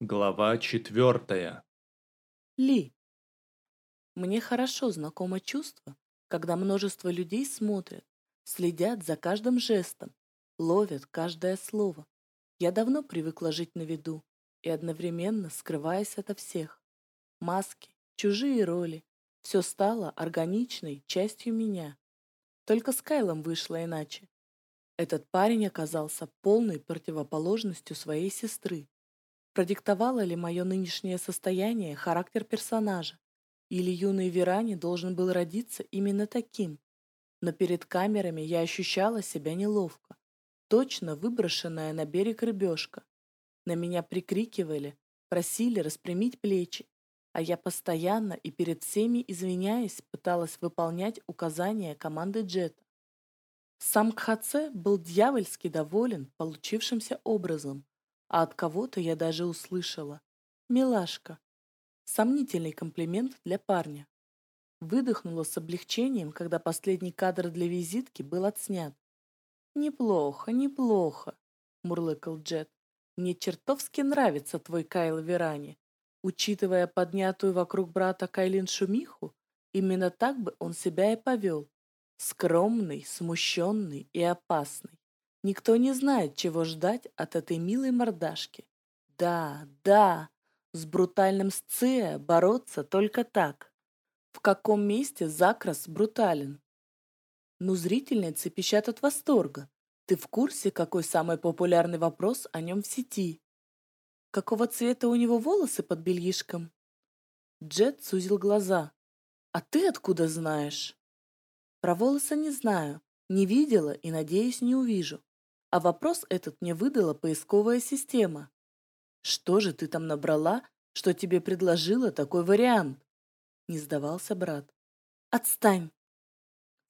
Глава четвертая. Ли. Мне хорошо знакомо чувство, когда множество людей смотрят, следят за каждым жестом, ловят каждое слово. Я давно привыкла жить на виду и одновременно скрываясь ото всех. Маски, чужие роли, все стало органичной частью меня. Только с Кайлом вышло иначе. Этот парень оказался полной противоположностью своей сестры. Продиктовало ли мое нынешнее состояние характер персонажа? Или юный Верани должен был родиться именно таким? Но перед камерами я ощущала себя неловко. Точно выброшенная на берег рыбешка. На меня прикрикивали, просили распрямить плечи, а я постоянно и перед всеми, извиняясь, пыталась выполнять указания команды Джета. Сам Кхаце был дьявольски доволен получившимся образом, а от кого-то я даже услышала. «Милашка». Сомнительный комплимент для парня. Выдохнула с облегчением, когда последний кадр для визитки был отснят. «Неплохо, неплохо», — мурлыкал Джет. «Мне чертовски нравится твой Кайл Верани. Учитывая поднятую вокруг брата Кайлин шумиху, именно так бы он себя и повел. Скромный, смущенный и опасный. Никто не знает, чего ждать от этой милой мордашки. Да, да, с брутальным сция бороться только так. В каком месте закрас брутален? Ну, зрительницы пищат от восторга. Ты в курсе, какой самый популярный вопрос о нем в сети? Какого цвета у него волосы под бельишком? Джет сузил глаза. А ты откуда знаешь? Про волосы не знаю, не видела и, надеюсь, не увижу. А вопрос этот мне выдала поисковая система. Что же ты там набрала, что тебе предложила такой вариант? Не сдавался брат. Отстань.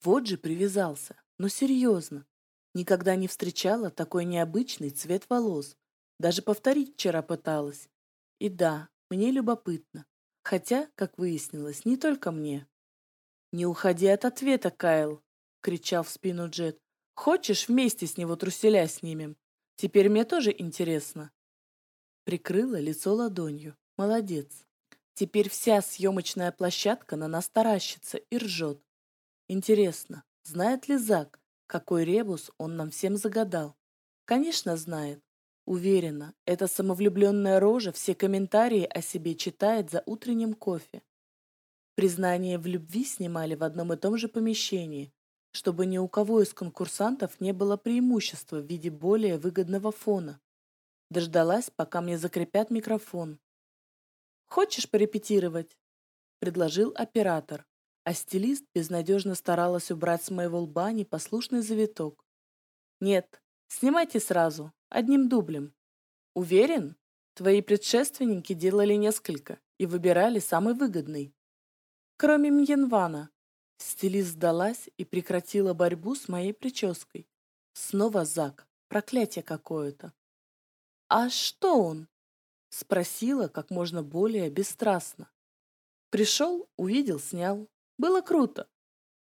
Вот же привязался. Но серьезно. Никогда не встречала такой необычный цвет волос. Даже повторить вчера пыталась. И да, мне любопытно. Хотя, как выяснилось, не только мне. «Не уходи от ответа, Кайл!» — кричал в спину Джет. Хочешь, вместе с него труселя снимем? Теперь мне тоже интересно. Прикрыла лицо ладонью. Молодец. Теперь вся съемочная площадка на нас таращится и ржет. Интересно, знает ли Зак, какой ребус он нам всем загадал? Конечно, знает. Уверена, эта самовлюбленная рожа все комментарии о себе читает за утренним кофе. Признание в любви снимали в одном и том же помещении, чтобы ни у кого из конкурсантов не было преимущества в виде более выгодного фона. Дождалась, пока мне закрепят микрофон. «Хочешь порепетировать?» – предложил оператор, а стилист безнадежно старалась убрать с моего лба непослушный завиток. «Нет, снимайте сразу, одним дублем. Уверен? Твои предшественники делали несколько и выбирали самый выгодный. Кроме Мьенвана, Стилист сдалась и прекратила борьбу с моей прической. Снова Зак. Проклятие какое-то. «А что он?» Спросила как можно более бесстрастно. Пришел, увидел, снял. Было круто.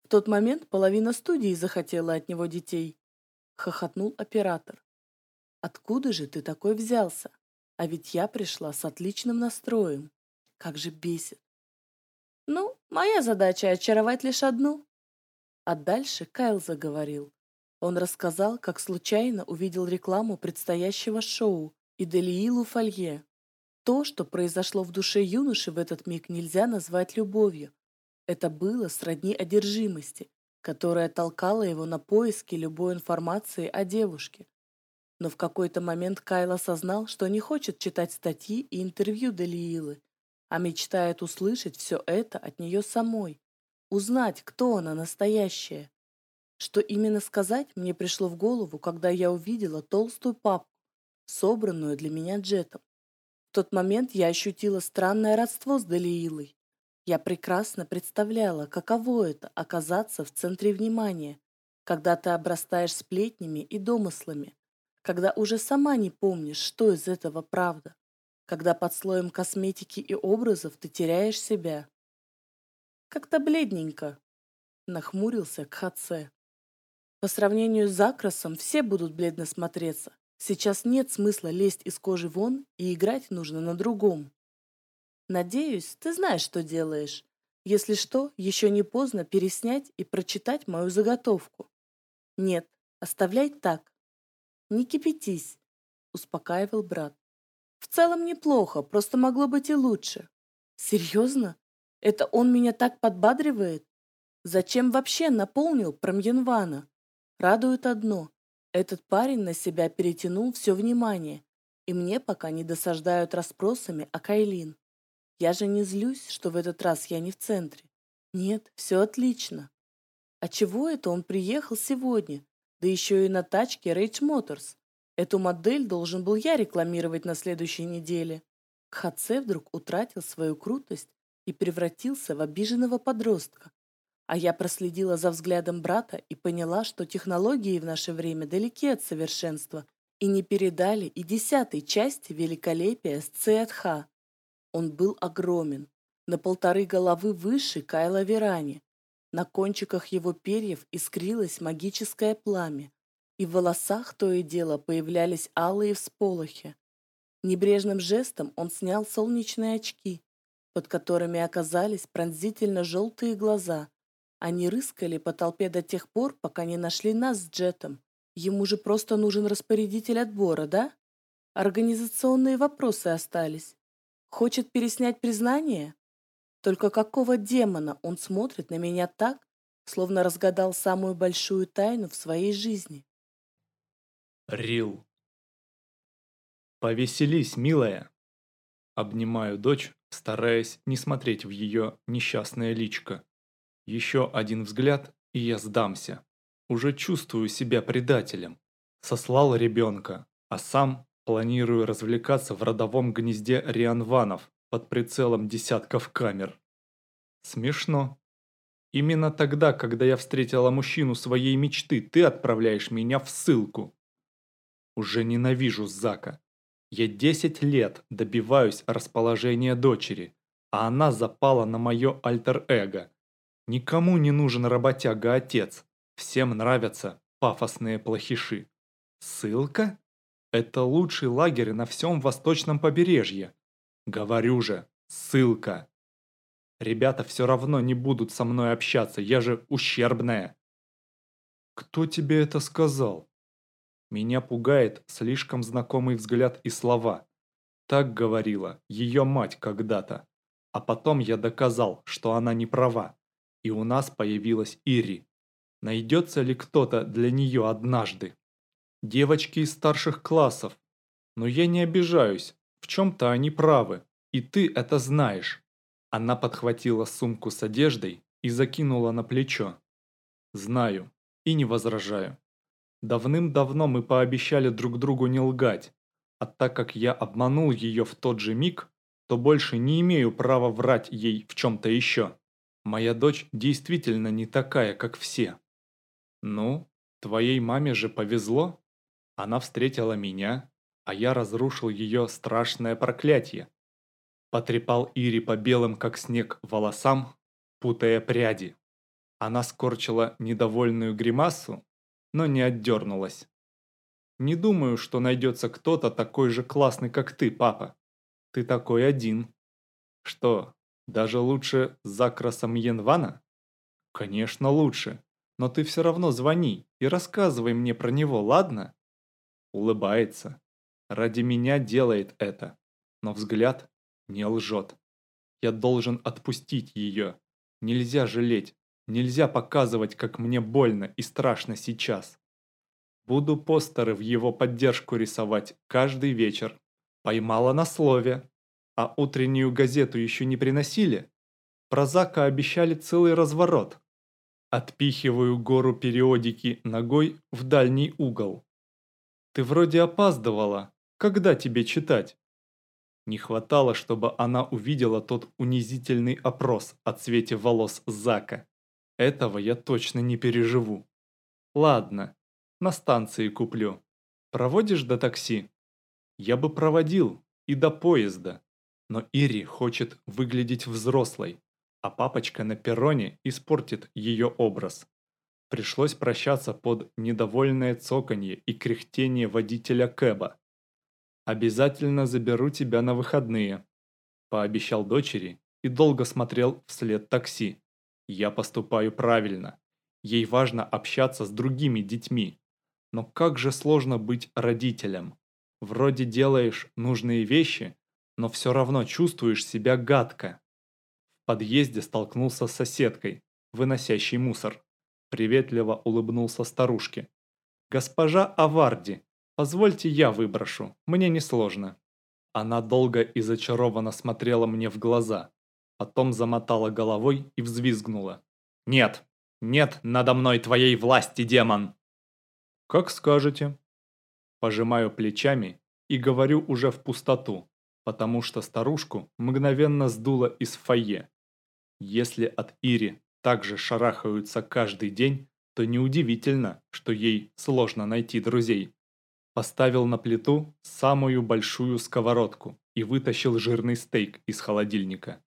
В тот момент половина студии захотела от него детей. Хохотнул оператор. «Откуда же ты такой взялся? А ведь я пришла с отличным настроем. Как же бесит. Ну, моя задача — очаровать лишь одну. А дальше Кайл заговорил. Он рассказал, как случайно увидел рекламу предстоящего шоу и Делиилу Фолье. То, что произошло в душе юноши в этот миг, нельзя назвать любовью. Это было сродни одержимости, которая толкала его на поиски любой информации о девушке. Но в какой-то момент Кайл осознал, что не хочет читать статьи и интервью Делиилы, а мечтает услышать все это от нее самой, узнать, кто она настоящая. Что именно сказать мне пришло в голову, когда я увидела толстую папку, собранную для меня джетом. В тот момент я ощутила странное родство с Далиилой. Я прекрасно представляла, каково это – оказаться в центре внимания, когда ты обрастаешь сплетнями и домыслами, когда уже сама не помнишь, что из этого правда когда под слоем косметики и образов ты теряешь себя. Как-то бледненько, нахмурился Кхаце. По сравнению с Закрасом все будут бледно смотреться, Сейчас нет смысла лезть из кожи вон, и играть нужно на другом. Надеюсь, ты знаешь, что делаешь. Если что, еще не поздно переснять и прочитать мою заготовку. Нет, оставляй так. Не кипятись, успокаивал брат. В целом неплохо, просто могло быть и лучше. Серьезно? Это он меня так подбадривает? Зачем вообще наполнил Промьенвана? Радует одно. Этот парень на себя перетянул все внимание, и мне пока не досаждают расспросами о Кайлин. Я же не злюсь, что в этот раз я не в центре. Нет, все отлично. А чего это он приехал сегодня? Да еще и на тачке Rage Motors. Эту модель должен был я рекламировать на следующей неделе. Кхаце вдруг утратил свою крутость и превратился в обиженного подростка. А я проследила за взглядом брата и поняла, что технологии в наше время далеки от совершенства и не передали и десятой части великолепия Сцеатха. Он был огромен, на полторы головы выше Кайла Верани. На кончиках его перьев искрилось магическое пламя, и в волосах то и дело появлялись алые всполохи. Небрежным жестом он снял солнечные очки, под которыми оказались пронзительно желтые глаза. Они рыскали по толпе до тех пор, пока не нашли нас с Джетом. Ему же просто нужен распорядитель отбора, да? Организационные вопросы остались. Хочет переснять признание? Только какого демона он смотрит на меня так, словно разгадал самую большую тайну в своей жизни? Рил. Повеселись, милая. Обнимаю дочь, стараясь не смотреть в ее несчастное личко. Еще один взгляд, и я сдамся. Уже чувствую себя предателем. Сослал ребенка, а сам планирую развлекаться в родовом гнезде Рианванов под прицелом десятков камер. Смешно. Именно тогда, когда я встретила мужчину своей мечты, ты отправляешь меня в ссылку. Уже ненавижу Зака. Я 10 лет добиваюсь расположения дочери, а она запала на мое альтер-эго. Никому не нужен работяга-отец. Всем нравятся пафосные плохиши. Ссылка? Это лучший лагерь на всем восточном побережье. Говорю же, ссылка. Ребята все равно не будут со мной общаться, я же ущербная. Кто тебе это сказал? Меня пугает слишком знакомый взгляд и слова. Так говорила ее мать когда-то. А потом я доказал, что она не права. И у нас появилась Ири. Найдется ли кто-то для нее однажды? Девочки из старших классов. Но я не обижаюсь. В чем-то они правы. И ты это знаешь. Она подхватила сумку с одеждой и закинула на плечо. Знаю. И не возражаю. Давным-давно мы пообещали друг другу не лгать, а так как я обманул ее в тот же миг, то больше не имею права врать ей в чем-то еще. Моя дочь действительно не такая, как все. Ну, твоей маме же повезло. Она встретила меня, а я разрушил ее страшное проклятие. Потрепал Ири по белым, как снег, волосам, путая пряди. Она скорчила недовольную гримасу, но не отдернулась. «Не думаю, что найдется кто-то такой же классный, как ты, папа. Ты такой один». «Что, даже лучше Закра Самьенвана?» «Конечно лучше, но ты все равно звони и рассказывай мне про него, ладно?» Улыбается. Ради меня делает это, но взгляд не лжет. Я должен отпустить ее. Нельзя жалеть, Нельзя показывать, как мне больно и страшно сейчас. Буду постеры в его поддержку рисовать каждый вечер. Поймала на слове. А утреннюю газету еще не приносили? Про Зака обещали целый разворот. Отпихиваю гору периодики ногой в дальний угол. Ты вроде опаздывала. Когда тебе читать? Не хватало, чтобы она увидела тот унизительный опрос о цвете волос Зака. Этого я точно не переживу. Ладно, на станции куплю. Проводишь до такси? Я бы проводил и до поезда. Но Ири хочет выглядеть взрослой, а папочка на перроне испортит ее образ. Пришлось прощаться под недовольное цоканье и кряхтение водителя Кэба. «Обязательно заберу тебя на выходные», – пообещал дочери и долго смотрел вслед такси. «Я поступаю правильно. Ей важно общаться с другими детьми. Но как же сложно быть родителем. Вроде делаешь нужные вещи, но все равно чувствуешь себя гадко. В подъезде столкнулся с соседкой, выносящей мусор. Приветливо улыбнулся старушке. «Госпожа Аварди, позвольте я выброшу, мне несложно». Она долго и зачарованно смотрела мне в глаза, потом замотала головой и взвизгнула. «Нет, нет надо мной твоей власти, демон!» «Как скажете». Пожимаю плечами и говорю уже в пустоту, потому что старушку мгновенно сдуло из фойе. Если от Ири также шарахаются каждый день, то неудивительно, что ей сложно найти друзей. Поставил на плиту самую большую сковородку и вытащил жирный стейк из холодильника.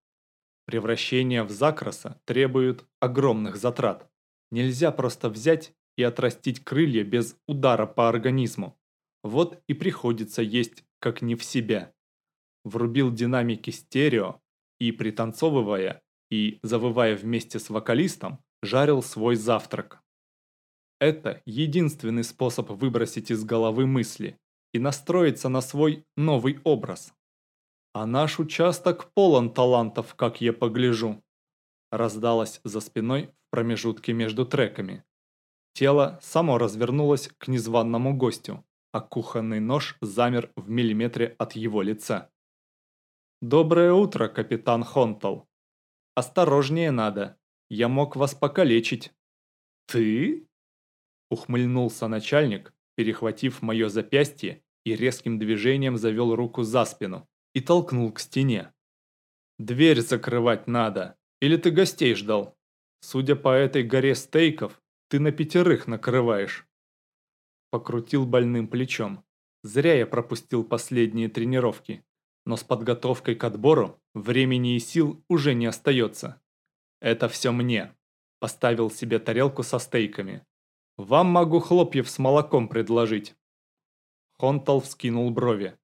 Превращение в закраса требует огромных затрат. Нельзя просто взять и отрастить крылья без удара по организму. Вот и приходится есть как не в себя. Врубил динамики стерео и, пританцовывая и, завывая вместе с вокалистом, жарил свой завтрак. Это единственный способ выбросить из головы мысли и настроиться на свой новый образ. А наш участок полон талантов, как я погляжу. Раздалось за спиной в промежутке между треками. Тело само развернулось к незваному гостю, а кухонный нож замер в миллиметре от его лица. «Доброе утро, капитан Хонтал. Осторожнее надо, я мог вас покалечить». «Ты?» Ухмыльнулся начальник, перехватив мое запястье и резким движением завел руку за спину и толкнул к стене. «Дверь закрывать надо, или ты гостей ждал? Судя по этой горе стейков, ты на пятерых накрываешь». Покрутил больным плечом. Зря я пропустил последние тренировки, но с подготовкой к отбору времени и сил уже не остается. Это все мне. Поставил себе тарелку со стейками. Вам могу хлопьев с молоком предложить. Хонтал вскинул брови.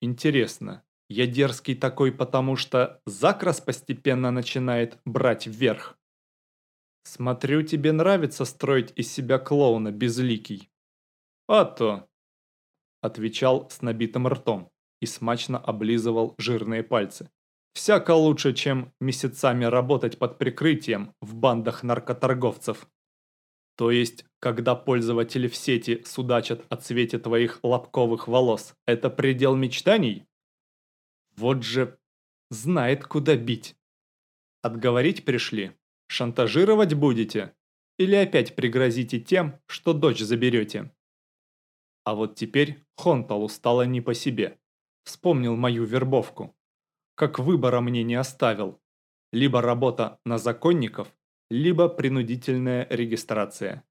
Интересно, я дерзкий такой, потому что закрас постепенно начинает брать вверх. Смотрю, тебе нравится строить из себя клоуна безликий. А то, отвечал с набитым ртом и смачно облизывал жирные пальцы. Всяко лучше, чем месяцами работать под прикрытием в бандах наркоторговцев. То есть, когда пользователи в сети судачат о цвете твоих лобковых волос, это предел мечтаний? Вот же знает, куда бить. Отговорить пришли? Шантажировать будете? Или опять пригрозите тем, что дочь заберете? А вот теперь Хонталу стало не по себе. Вспомнил мою вербовку. Как выбора мне не оставил. Либо работа на законников, либо принудительная регистрация.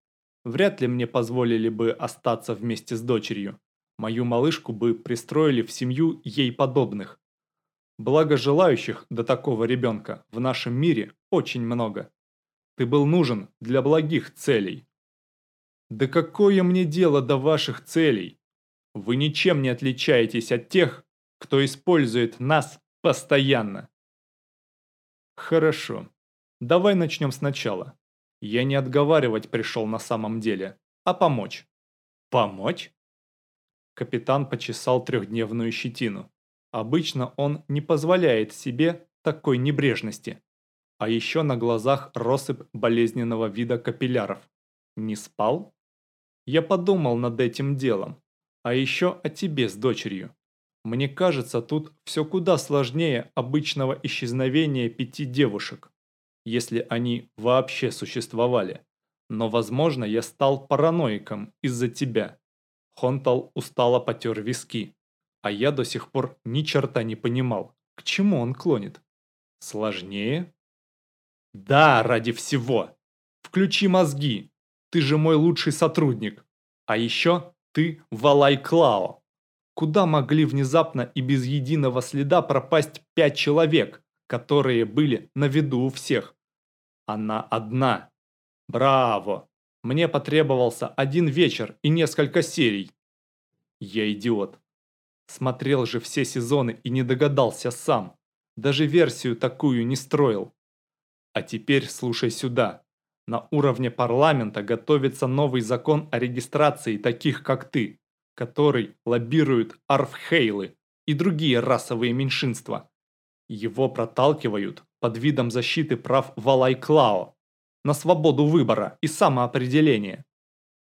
Вряд ли мне позволили бы остаться вместе с дочерью. Мою малышку бы пристроили в семью ей подобных. Благо желающих до такого ребенка в нашем мире очень много. Ты был нужен для благих целей. Да какое мне дело до ваших целей? Вы ничем не отличаетесь от тех, кто использует нас постоянно. Хорошо. Давай начнем сначала. Я не отговаривать пришел на самом деле, а помочь. Помочь? Капитан почесал трехдневную щетину. Обычно он не позволяет себе такой небрежности. А еще на глазах россыпь болезненного вида капилляров. Не спал? Я подумал над этим делом. А еще о тебе с дочерью. Мне кажется, тут все куда сложнее обычного исчезновения пяти девушек. Если они вообще существовали. Но, возможно, я стал параноиком из-за тебя. Хонтал устало потер виски. А я до сих пор ни черта не понимал, к чему он клонит. Сложнее? Да, ради всего. Включи мозги. Ты же мой лучший сотрудник. А еще ты Валай Клао. Куда могли внезапно и без единого следа пропасть пять человек, которые были на виду у всех? Она одна. Браво! Мне потребовался один вечер и несколько серий. Я идиот. Смотрел же все сезоны и не догадался сам. Даже версию такую не строил. А теперь слушай сюда. На уровне парламента готовится новый закон о регистрации таких, как ты, который лоббируют арфхейлы и другие расовые меньшинства. Его проталкивают под видом защиты прав Валайклао на свободу выбора и самоопределения.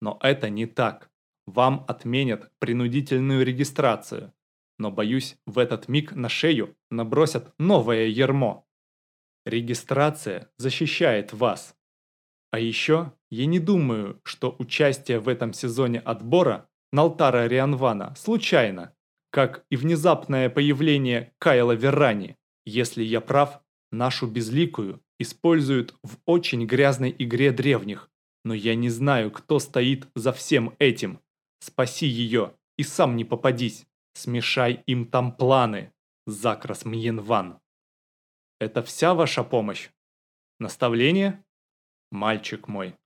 Но это не так. Вам отменят принудительную регистрацию. Но боюсь, в этот миг на шею набросят новое ермо. Регистрация защищает вас. А еще я не думаю, что участие в этом сезоне отбора Налтара Рианвана случайно, как и внезапное появление Кайла Веррани. Если я прав, нашу безликую используют в очень грязной игре древних, но я не знаю, кто стоит за всем этим. Спаси ее и сам не попадись. Смешай им там планы, Закрас Мьенван. Это вся ваша помощь? Наставление? Мальчик мой,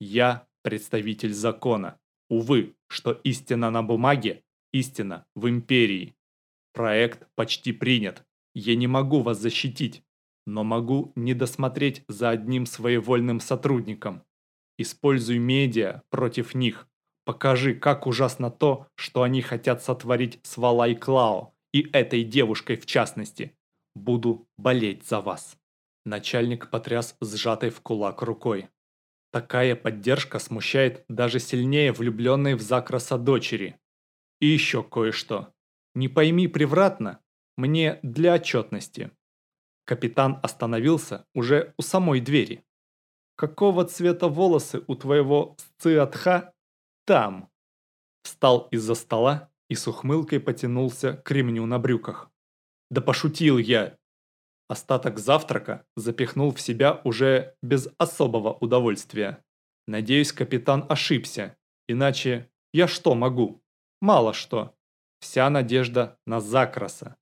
я представитель закона. Увы, что истина на бумаге, истина в империи. Проект почти принят. Я не могу вас защитить, но могу не досмотреть за одним своевольным сотрудником. Используй медиа против них. Покажи, как ужасно то, что они хотят сотворить с Валай Клао и этой девушкой в частности. Буду болеть за вас. Начальник потряс сжатой в кулак рукой. Такая поддержка смущает даже сильнее влюбленной в Закраса дочери. И еще кое-что. Не пойми превратно, мне для отчетности. Капитан остановился уже у самой двери. «Какого цвета волосы у твоего сциатха там?» Встал из-за стола и с ухмылкой потянулся к ремню на брюках. «Да пошутил я!» Остаток завтрака запихнул в себя уже без особого удовольствия. Надеюсь, капитан ошибся, иначе я что могу? Мало что. Вся надежда на Закраса.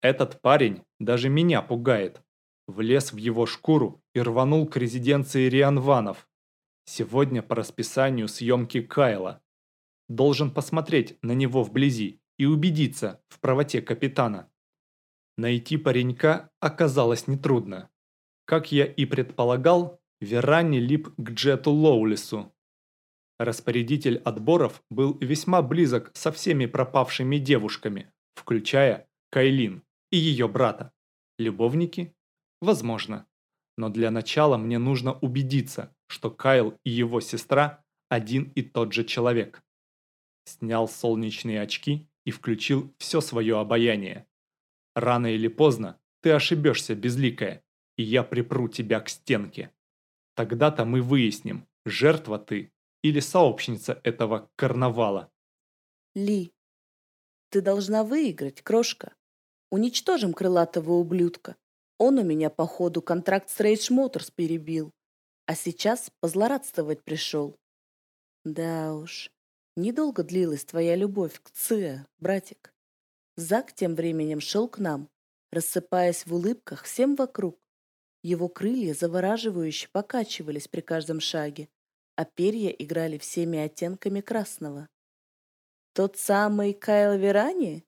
Этот парень даже меня пугает. Влез в его шкуру и рванул к резиденции Рианванов. Сегодня по расписанию съемки Кайла. Должен посмотреть на него вблизи и убедиться в правоте капитана. Найти паренька оказалось нетрудно. Как я и предполагал, Верани лип к Джету Лоулису. Распорядитель отборов был весьма близок со всеми пропавшими девушками, включая Кайлин и ее брата. Любовники? Возможно. Но для начала мне нужно убедиться, что Кайл и его сестра один и тот же человек. Снял солнечные очки и включил все свое обаяние. Рано или поздно ты ошибешься, безликая, и я припру тебя к стенке. Тогда-то мы выясним, жертва ты или сообщница этого карнавала. Ли, ты должна выиграть, крошка. Уничтожим крылатого ублюдка. Он у меня, походу, контракт с Рейдж Моторс перебил. А сейчас позлорадствовать пришел. Да уж, недолго длилась твоя любовь к Циа, братик. Зак тем временем шел к нам, рассыпаясь в улыбках всем вокруг. Его крылья завораживающе покачивались при каждом шаге, а перья играли всеми оттенками красного. «Тот самый Кайл Верани?»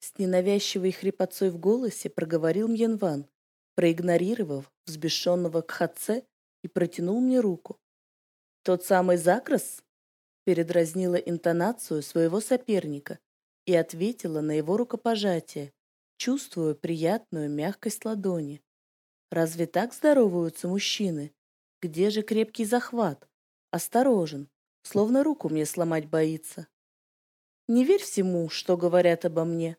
С ненавязчивой хрипотцой в голосе проговорил Мьенван, проигнорировав взбешенного Кхаце и протянул мне руку. «Тот самый Закрас?» передразнила интонацию своего соперника и ответила на его рукопожатие, чувствуя приятную мягкость ладони. Разве так здороваются мужчины? Где же крепкий захват? Осторожен, словно руку мне сломать боится. Не верь всему, что говорят обо мне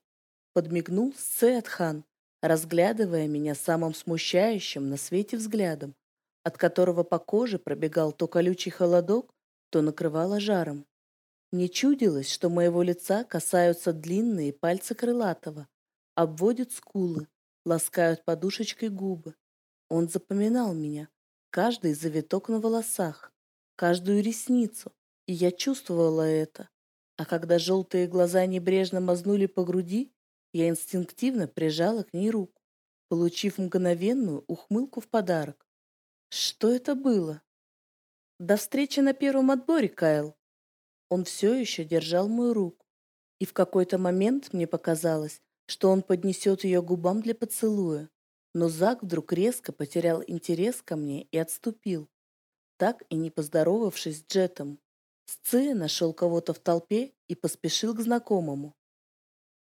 подмигнул Сеатхан, разглядывая меня самым смущающим на свете взглядом, от которого по коже пробегал то колючий холодок, то накрывало жаром. Мне чудилось, что моего лица касаются длинные пальцы крылатого, обводят скулы, ласкают подушечкой губы. Он запоминал меня, каждый завиток на волосах, каждую ресницу, и я чувствовала это. А когда желтые глаза небрежно мазнули по груди, я инстинктивно прижала к ней руку, получив мгновенную ухмылку в подарок. Что это было? До встречи на первом отборе, Кайл. Он все еще держал мою руку. И в какой-то момент мне показалось, что он поднесет ее губам для поцелуя. Но Зак вдруг резко потерял интерес ко мне и отступил, так и не поздоровавшись с Джетом. Сци нашел кого-то в толпе и поспешил к знакомому.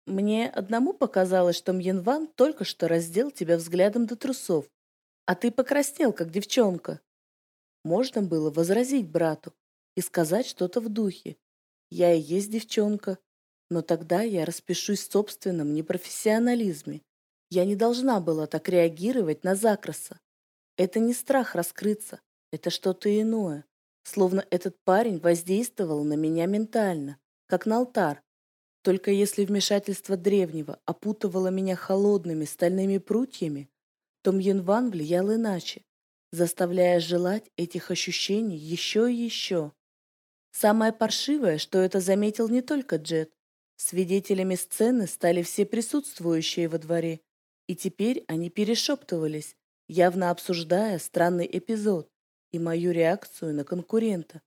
«Мне одному показалось, что Мьенван только что раздел тебя взглядом до трусов, а ты покраснел, как девчонка». Можно было возразить брату и сказать что-то в духе. «Я и есть девчонка, но тогда я распишусь в собственном непрофессионализме. Я не должна была так реагировать на Закраса. Это не страх раскрыться, это что-то иное. Словно этот парень воздействовал на меня ментально, как на алтар. Только если вмешательство древнего опутывало меня холодными стальными прутьями, то Мьенван влиял иначе, заставляя желать этих ощущений еще и еще. Самое паршивое, что это заметил не только Джет. Свидетелями сцены стали все присутствующие во дворе, и теперь они перешептывались, явно обсуждая странный эпизод и мою реакцию на конкурента.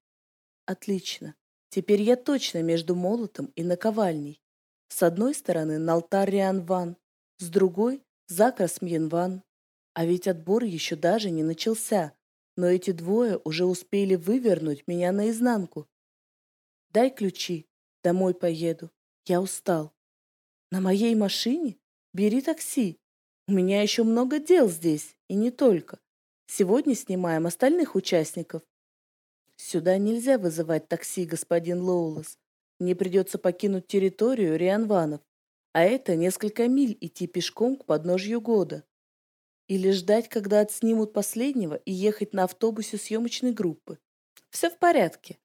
Отлично. Теперь я точно между молотом и наковальней. С одной стороны Налтар Риан Ван, с другой — Закрас Мьен Ван. А ведь отбор еще даже не начался, но эти двое уже успели вывернуть меня наизнанку. Дай ключи, домой поеду. Я устал. На моей машине? Бери такси. У меня еще много дел здесь, и не только. Сегодня снимаем остальных участников. Сюда нельзя вызывать такси, господин Лоулас. Мне придется покинуть территорию Рианванов, а это несколько миль идти пешком к подножью года. Или ждать, когда отснимут последнего, и ехать на автобусе съемочной группы. Все в порядке.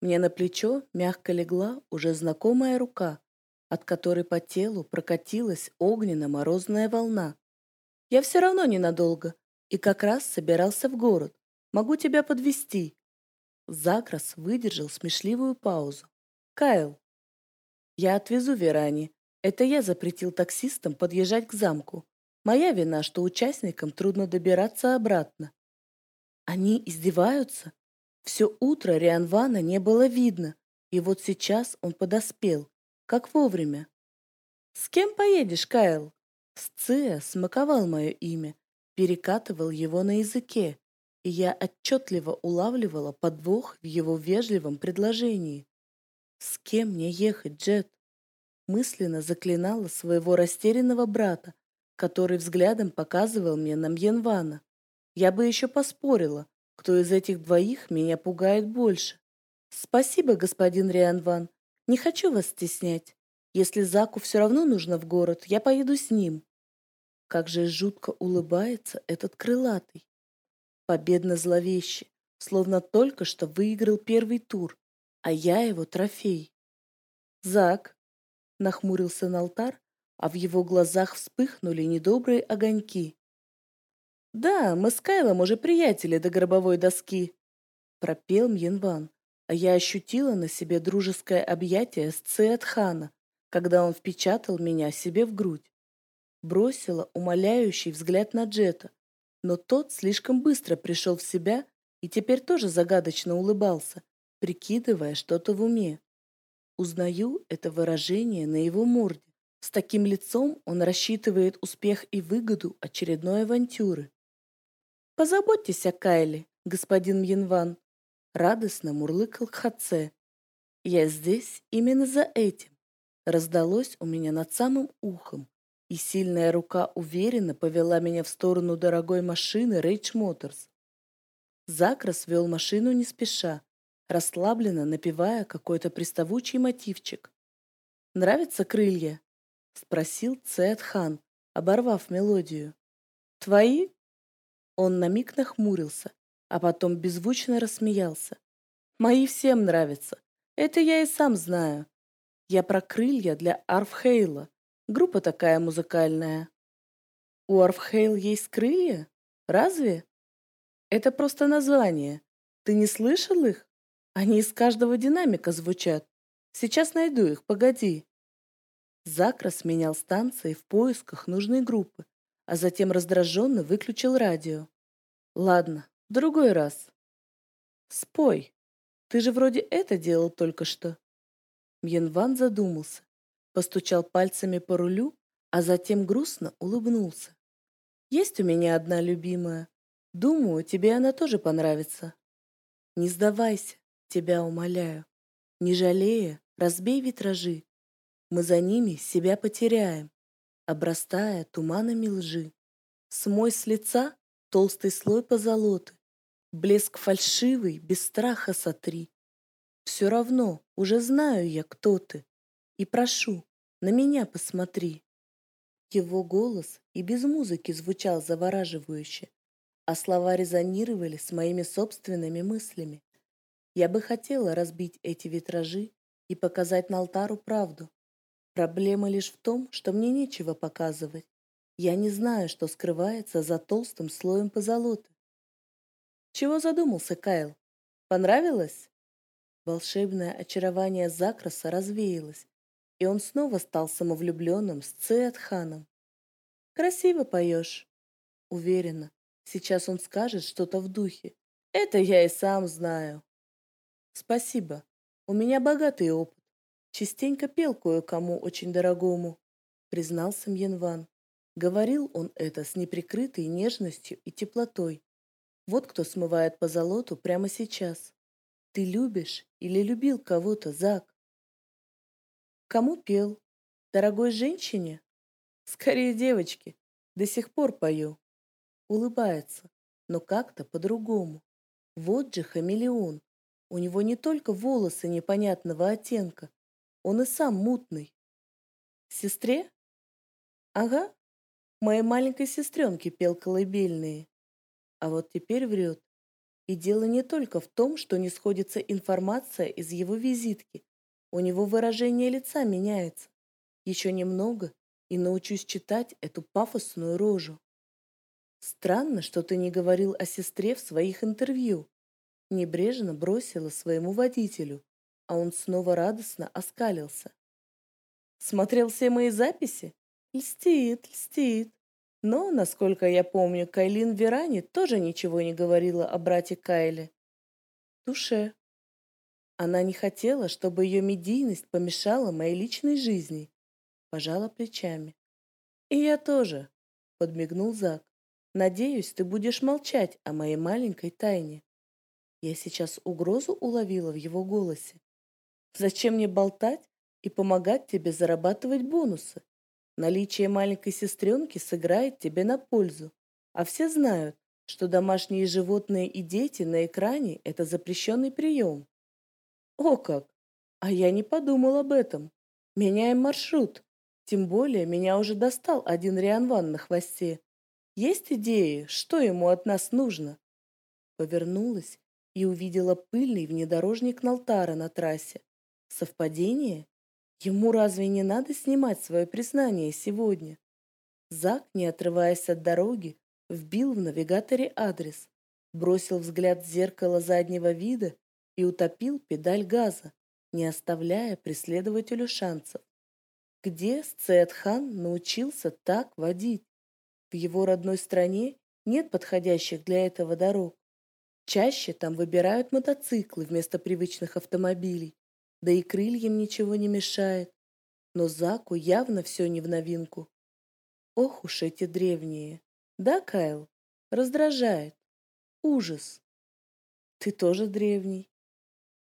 Мне на плечо мягко легла уже знакомая рука, от которой по телу прокатилась огненно-морозная волна. Я все равно ненадолго, и как раз собирался в город. Могу тебя подвести. Закрас выдержал смешливую паузу. Кайл. Я отвезу Верани. Это я запретил таксистам подъезжать к замку. Моя вина, что участникам трудно добираться обратно. Они издеваются? Все утро Рианвана не было видно, и вот сейчас он подоспел. Как вовремя. «С кем поедешь, Кайл?» Сция смаковал мое имя, перекатывал его на языке, и я отчетливо улавливала подвох в его вежливом предложении. «С кем мне ехать, Джет?» Мысленно заклинала своего растерянного брата, который взглядом показывал мне на Мьенвана. Я бы еще поспорила, кто из этих двоих меня пугает больше. «Спасибо, господин Рианван. Не хочу вас стеснять. Если Заку все равно нужно в город, я поеду с ним. Как же жутко улыбается этот крылатый. Победно зловеще, словно только что выиграл первый тур, а я его трофей. Зак нахмурился на алтарь, а в его глазах вспыхнули недобрые огоньки. «Да, мы с Кайлом уже приятели до гробовой доски», — пропел Мьенван, а я ощутила на себе дружеское объятие с Циатхана, когда он впечатал меня себе в грудь бросила умоляющий взгляд на Джета, но тот слишком быстро пришел в себя и теперь тоже загадочно улыбался, прикидывая что-то в уме. Узнаю это выражение на его морде. С таким лицом он рассчитывает успех и выгоду очередной авантюры. «Позаботьтесь о Кайле, господин Мьенван», — радостно мурлыкал Хатце. «Я здесь именно за этим», — раздалось у меня над самым ухом и сильная рука уверенно повела меня в сторону дорогой машины Rage Motors. Закрас вел машину не спеша, расслабленно напевая какой-то приставучий мотивчик. «Нравятся крылья?» — спросил Цет Хан, оборвав мелодию. «Твои?» Он на миг нахмурился, а потом беззвучно рассмеялся. «Мои всем нравятся. Это я и сам знаю. Я про крылья для Арфхейла. Группа такая музыкальная. У Арфхейл есть крылья? Разве? Это просто название. Ты не слышал их? Они из каждого динамика звучат. Сейчас найду их, погоди. Закрас менял станции в поисках нужной группы, а затем раздраженно выключил радио. Ладно, в другой раз. Спой. Ты же вроде это делал только что. Мьенван задумался, постучал пальцами по рулю, а затем грустно улыбнулся. Есть у меня одна любимая. Думаю, тебе она тоже понравится. Не сдавайся, тебя умоляю. Не жалея, разбей витражи. Мы за ними себя потеряем, обрастая туманами лжи. Смой с лица толстый слой позолоты, блеск фальшивый, без страха сотри. Все равно, уже знаю я, кто ты, и прошу, на меня посмотри. Его голос и без музыки звучал завораживающе, а слова резонировали с моими собственными мыслями. Я бы хотела разбить эти витражи и показать на алтару правду. Проблема лишь в том, что мне нечего показывать. Я не знаю, что скрывается за толстым слоем позолоты. Чего задумался Кайл? Понравилось? Волшебное очарование Закраса развеялось, и он снова стал самовлюбленным с Циатханом. «Красиво поешь». Уверена, сейчас он скажет что-то в духе. «Это я и сам знаю». «Спасибо. У меня богатый опыт. Частенько пел кое-кому очень дорогому», признался Мьенван. Говорил он это с неприкрытой нежностью и теплотой. Вот кто смывает по золоту прямо сейчас. Ты любишь или любил кого-то, Зак? Кому пел? Дорогой женщине? Скорее девочке. До сих пор пою. Улыбается, но как-то по-другому. Вот же хамелеон. У него не только волосы непонятного оттенка, он и сам мутный. Сестре? Ага, моей маленькой сестренке пел колыбельные. А вот теперь врет. И дело не только в том, что не сходится информация из его визитки, у него выражение лица меняется. Еще немного, и научусь читать эту пафосную рожу. Странно, что ты не говорил о сестре в своих интервью. Небрежно бросила своему водителю, а он снова радостно оскалился. Смотрел все мои записи? Льстит, льстит. Но, насколько я помню, Кайлин Верани тоже ничего не говорила о брате Кайле. Душе. Она не хотела, чтобы ее медийность помешала моей личной жизни. Пожала плечами. И я тоже, подмигнул Зак. Надеюсь, ты будешь молчать о моей маленькой тайне. Я сейчас угрозу уловила в его голосе. Зачем мне болтать и помогать тебе зарабатывать бонусы? Наличие маленькой сестренки сыграет тебе на пользу. А все знают, что домашние животные и дети на экране – это запрещенный прием. О как! А я не подумал об этом. Меняем маршрут. Тем более меня уже достал один Рианван на хвосте. Есть идеи, что ему от нас нужно? Повернулась и увидела пыльный внедорожник Налтара на трассе. Совпадение? Ему разве не надо снимать свое признание сегодня? Зак, не отрываясь от дороги, вбил в навигаторе адрес, бросил взгляд в зеркало заднего вида и утопил педаль газа, не оставляя преследователю шансов. Где Сцеэтхан научился так водить? В его родной стране нет подходящих для этого дорог. Чаще там выбирают мотоциклы вместо привычных автомобилей, да и крыльям ничего не мешает. Но Заку явно все не в новинку. Ох уж эти древние. Да, Кайл? Раздражает. Ужас. Ты тоже древний.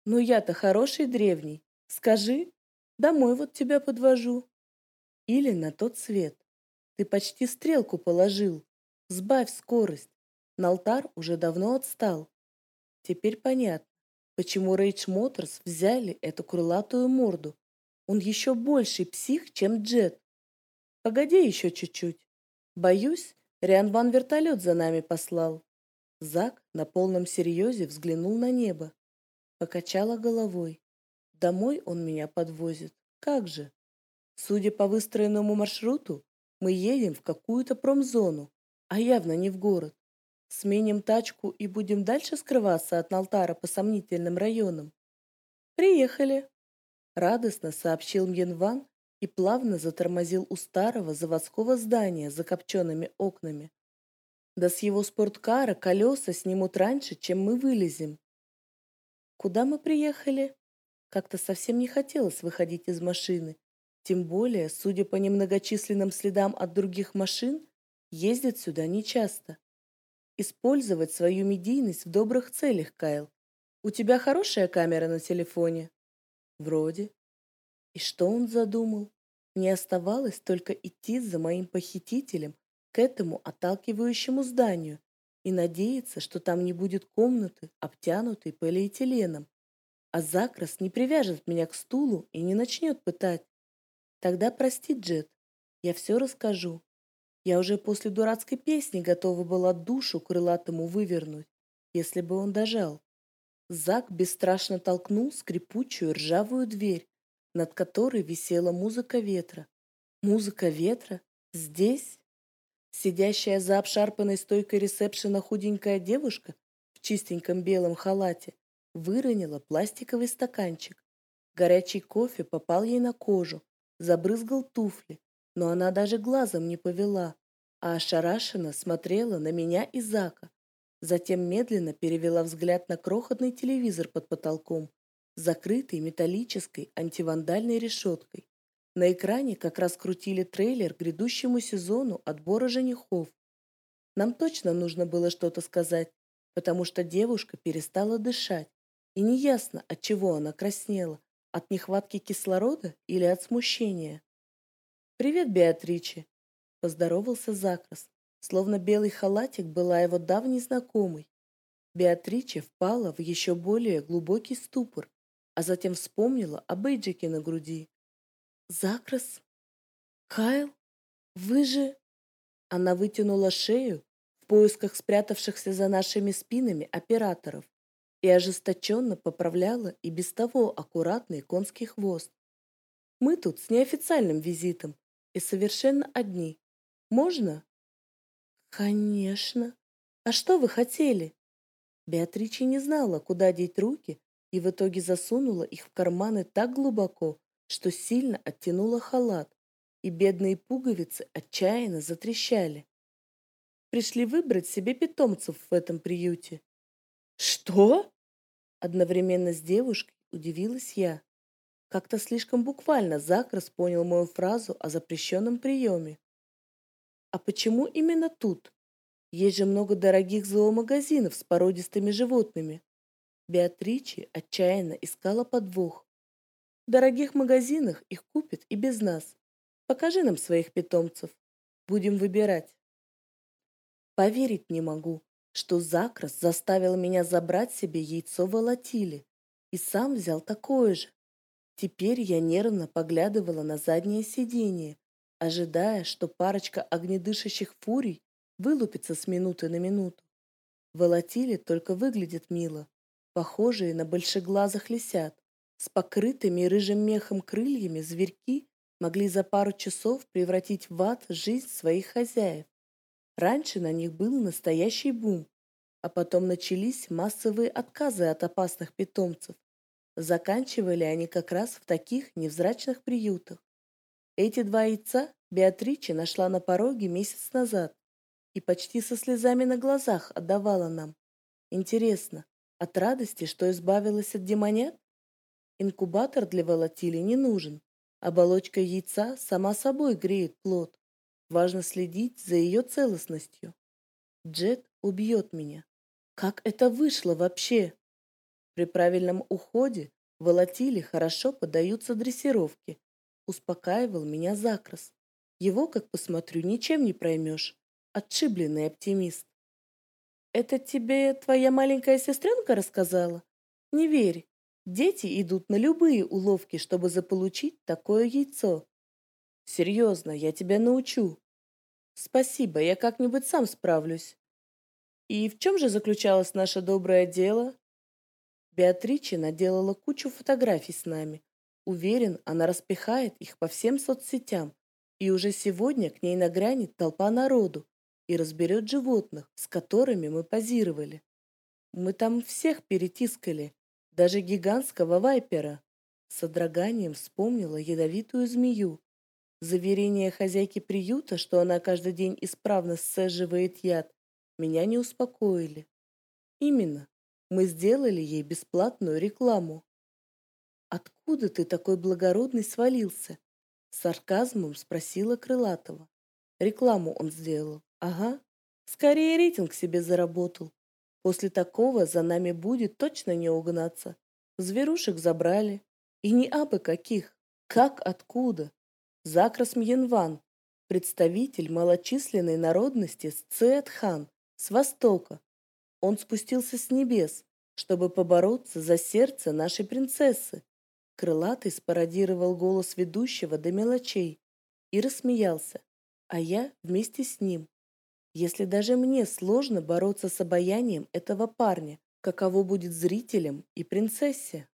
Ну я-то хороший древний. Скажи, домой вот тебя подвожу. Или на тот свет. Ты почти стрелку положил. Сбавь скорость. Налтар уже давно отстал. Теперь понятно, почему Рейдж Моторс взяли эту крылатую морду. Он еще больший псих, чем Джет. Погоди еще чуть-чуть. Боюсь, Риан Ван вертолет за нами послал. Зак на полном серьезе взглянул на небо. Покачала головой. Домой он меня подвозит. Как же? Судя по выстроенному маршруту, мы едем в какую-то промзону, а явно не в город. Сменим тачку и будем дальше скрываться от Налтара по сомнительным районам. Приехали, радостно сообщил Мьенван и плавно затормозил у старого заводского здания с закопченными окнами. Да с его спорткара колеса снимут раньше, чем мы вылезем. Куда мы приехали? Как-то совсем не хотелось выходить из машины. Тем более, судя по немногочисленным следам от других машин, ездят сюда нечасто. Использовать свою медийность в добрых целях, Кайл. У тебя хорошая камера на телефоне? Вроде. И что он задумал? Мне оставалось только идти за моим похитителем к этому отталкивающему зданию и надеяться, что там не будет комнаты, обтянутой полиэтиленом, а Закрас не привяжет меня к стулу и не начнет пытать. Тогда прости, Джет, я все расскажу. Я уже после дурацкой песни готова была душу крылатому вывернуть, если бы он дожал. Зак бесстрашно толкнул скрипучую ржавую дверь, над которой висела музыка ветра. Музыка ветра? Здесь? Сидящая за обшарпанной стойкой ресепшена худенькая девушка в чистеньком белом халате выронила пластиковый стаканчик. Горячий кофе попал ей на кожу, забрызгал туфли, но она даже глазом не повела, а ошарашенно смотрела на меня и Зака. Затем медленно перевела взгляд на крохотный телевизор под потолком, закрытый металлической антивандальной решеткой. На экране как раз крутили трейлер к грядущему сезону отбора женихов. Нам точно нужно было что-то сказать, потому что девушка перестала дышать, и неясно, от чего она краснела, от нехватки кислорода или от смущения. «Привет, Беатриче!» – поздоровался Закрас, словно белый халатик была его давней знакомой. Беатриче впала в еще более глубокий ступор, а затем вспомнила о бейджике на груди. «Закрас? Кайл? Вы же...» Она вытянула шею в поисках спрятавшихся за нашими спинами операторов и ожесточенно поправляла и без того аккуратный конский хвост. «Мы тут с неофициальным визитом и совершенно одни. Можно?» «Конечно. А что вы хотели?» Беатрича не знала, куда деть руки, и в итоге засунула их в карманы так глубоко, что сильно оттянула халат, и бедные пуговицы отчаянно затрещали. Пришли выбрать себе питомцев в этом приюте. «Что?» Одновременно с девушкой удивилась я. Как-то слишком буквально Закрас понял мою фразу о запрещенном приеме. «А почему именно тут? Есть же много дорогих зоомагазинов с породистыми животными». Беатриче отчаянно искала подвох. В дорогих магазинах их купят и без нас. Покажи нам своих питомцев. Будем выбирать. Поверить не могу, что Закрас заставил меня забрать себе яйцо волатили и сам взял такое же. Теперь я нервно поглядывала на заднее сиденье, ожидая, что парочка огнедышащих фурий вылупится с минуты на минуту. Волатили только выглядит мило, похожие на большеглазых лисят. С покрытыми рыжим мехом крыльями зверьки могли за пару часов превратить в ад жизнь своих хозяев. Раньше на них был настоящий бум, а потом начались массовые отказы от опасных питомцев. Заканчивали они как раз в таких невзрачных приютах. Эти два яйца Беатриче нашла на пороге месяц назад и почти со слезами на глазах отдавала нам. Интересно, от радости, что избавилась от демонят? Инкубатор для волатили не нужен. Оболочка яйца сама собой греет плод. Важно следить за ее целостностью. Джет убьет меня. Как это вышло вообще? При правильном уходе волатили хорошо поддаются дрессировке. Успокаивал меня Закрас. Его, как посмотрю, ничем не проймешь. Отшибленный оптимист. Это тебе твоя маленькая сестренка рассказала? Не верь. Дети идут на любые уловки, чтобы заполучить такое яйцо. Серьезно, я тебя научу. Спасибо, я как-нибудь сам справлюсь. И в чем же заключалось наше доброе дело? Беатриче наделала кучу фотографий с нами. Уверен, она распихает их по всем соцсетям, и уже сегодня к ней нагрянет толпа народу, и разберет животных, с которыми мы позировали. Мы там всех перетискали, даже гигантского вайпера. С содроганием вспомнила ядовитую змею. Заверение хозяйки приюта, что она каждый день исправно сцеживает яд, меня не успокоили. Именно, Мы сделали ей бесплатную рекламу. «Откуда ты такой благородный свалился?» С сарказмом спросила Крылатова. Рекламу он сделал. Ага. Скорее рейтинг себе заработал. После такого за нами будет точно не угнаться. Зверушек забрали. И не абы каких. Как откуда? Закрас Мьенван, представитель малочисленной народности Сцеэтхан, с востока. Он спустился с небес, чтобы побороться за сердце нашей принцессы. Крылатый спародировал голос ведущего до мелочей и рассмеялся, а я вместе с ним. Если даже мне сложно бороться с обаянием этого парня, каково будет зрителям и принцессе?